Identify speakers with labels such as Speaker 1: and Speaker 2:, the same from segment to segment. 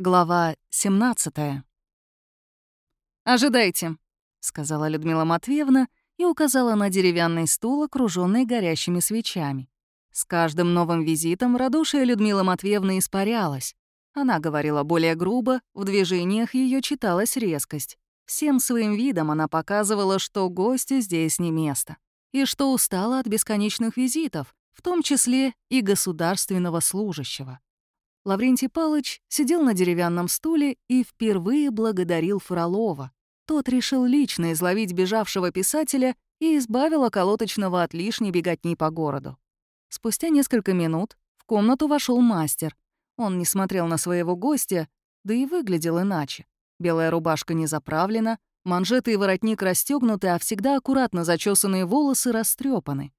Speaker 1: Глава 17. «Ожидайте», — сказала Людмила Матвеевна и указала на деревянный стул, окружённый горящими свечами. С каждым новым визитом радушие Людмилы Матвеевны испарялась. Она говорила более грубо, в движениях её читалась резкость. Всем своим видом она показывала, что гостю здесь не место, и что устала от бесконечных визитов, в том числе и государственного служащего. Лаврентий Палыч сидел на деревянном стуле и впервые благодарил Фролова. Тот решил лично изловить бежавшего писателя и избавил околоточного от лишней беготни по городу. Спустя несколько минут в комнату вошел мастер. Он не смотрел на своего гостя, да и выглядел иначе. Белая рубашка не заправлена, манжеты и воротник расстегнуты, а всегда аккуратно зачесанные волосы растрепаны.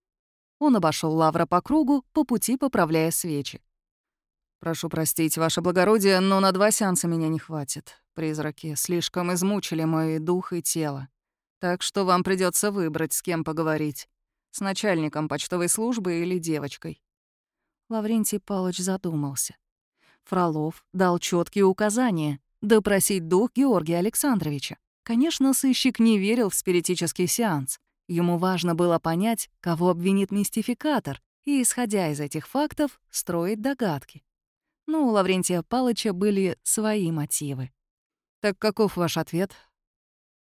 Speaker 1: Он обошел Лавра по кругу, по пути поправляя свечи. «Прошу простить, ваше благородие, но на два сеанса меня не хватит. Призраки слишком измучили мой дух и тело. Так что вам придется выбрать, с кем поговорить. С начальником почтовой службы или девочкой». Лаврентий Палыч задумался. Фролов дал четкие указания — допросить дух Георгия Александровича. Конечно, сыщик не верил в спиритический сеанс. Ему важно было понять, кого обвинит мистификатор, и, исходя из этих фактов, строить догадки но у Лаврентия Палыча были свои мотивы. «Так каков ваш ответ?»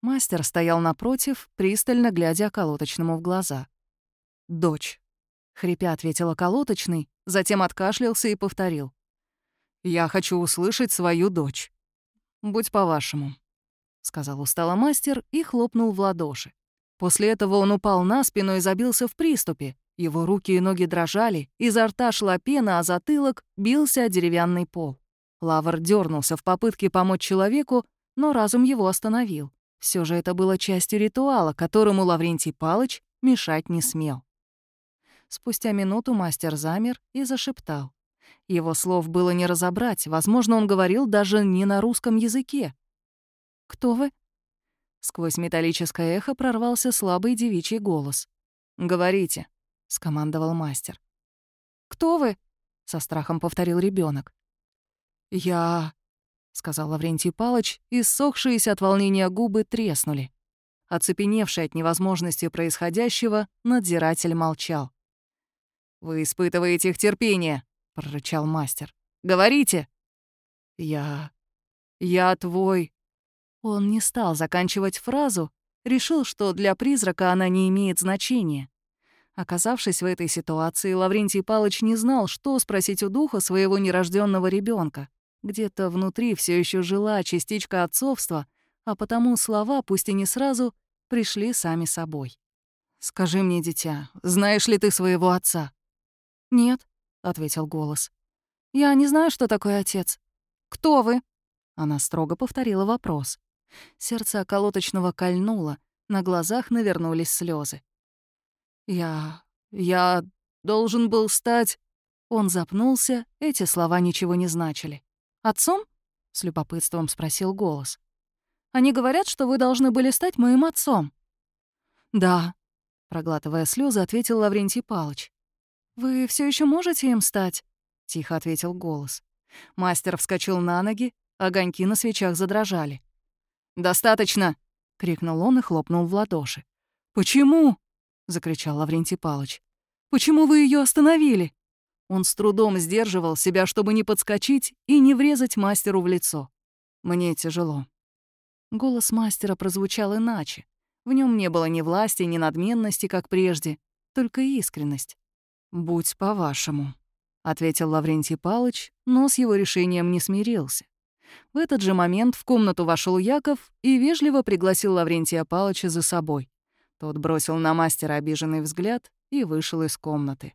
Speaker 1: Мастер стоял напротив, пристально глядя околоточному в глаза. «Дочь», — хрипя ответил околоточный, затем откашлялся и повторил. «Я хочу услышать свою дочь». «Будь по-вашему», — сказал устало мастер и хлопнул в ладоши. После этого он упал на спину и забился в приступе, его руки и ноги дрожали, изо рта шла пена, а затылок бился о деревянный пол. Лавр дернулся в попытке помочь человеку, но разум его остановил. Все же это было частью ритуала, которому Лаврентий Палыч мешать не смел. Спустя минуту мастер замер и зашептал. Его слов было не разобрать, возможно, он говорил даже не на русском языке. «Кто вы?» Сквозь металлическое эхо прорвался слабый девичий голос. «Говорите», — скомандовал мастер. «Кто вы?» — со страхом повторил ребенок. «Я...» — сказал Лаврентий Палыч, и ссохшиеся от волнения губы треснули. Оцепеневший от невозможности происходящего, надзиратель молчал. «Вы испытываете их терпение», — прорычал мастер. «Говорите!» «Я... я твой...» Он не стал заканчивать фразу, решил, что для призрака она не имеет значения. Оказавшись в этой ситуации, Лаврентий Палыч не знал, что спросить у духа своего нерожденного ребенка. Где-то внутри все еще жила частичка отцовства, а потому слова, пусть и не сразу, пришли сами собой. «Скажи мне, дитя, знаешь ли ты своего отца?» «Нет», — ответил голос. «Я не знаю, что такое отец. Кто вы?» Она строго повторила вопрос. Сердце околоточного кольнуло, на глазах навернулись слезы. «Я... я должен был стать...» Он запнулся, эти слова ничего не значили. «Отцом?» — с любопытством спросил голос. «Они говорят, что вы должны были стать моим отцом». «Да», — проглатывая слезы, ответил Лаврентий Палыч. «Вы все еще можете им стать?» — тихо ответил голос. Мастер вскочил на ноги, огоньки на свечах задрожали. «Достаточно!» — крикнул он и хлопнул в ладоши. «Почему?» Закричал Лаврентий Палыч. «Почему вы ее остановили?» Он с трудом сдерживал себя, чтобы не подскочить и не врезать мастеру в лицо. «Мне тяжело». Голос мастера прозвучал иначе. В нем не было ни власти, ни надменности, как прежде, только искренность. «Будь по-вашему», — ответил Лаврентий Палыч, но с его решением не смирился. В этот же момент в комнату вошел Яков и вежливо пригласил Лаврентия Палыча за собой. Тот бросил на мастера обиженный взгляд и вышел из комнаты.